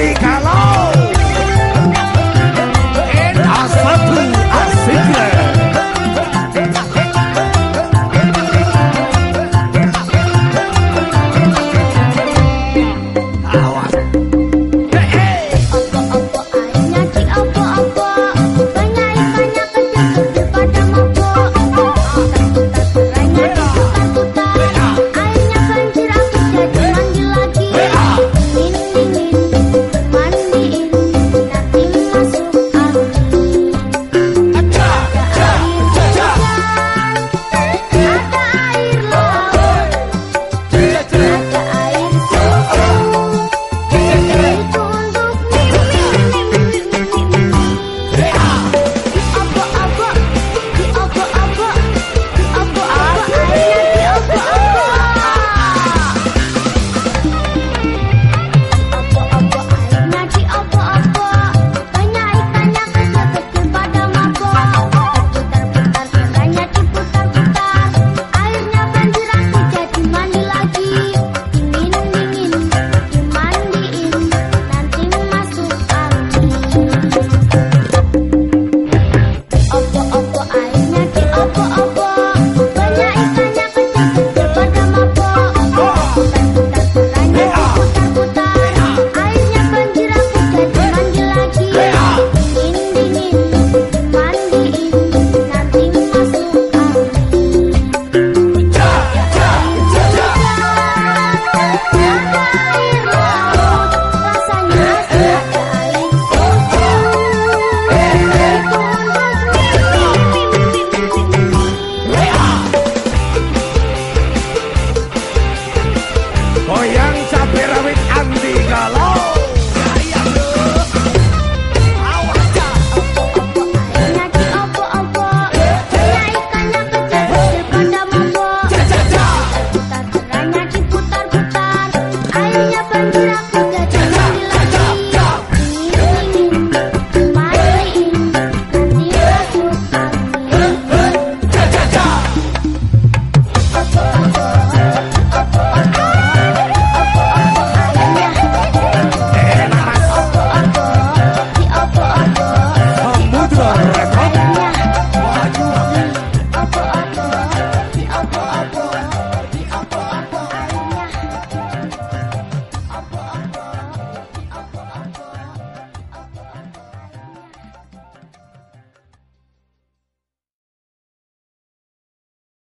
nigga.